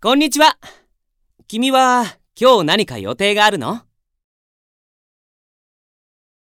こんにちは。君は今日何か予定があるの？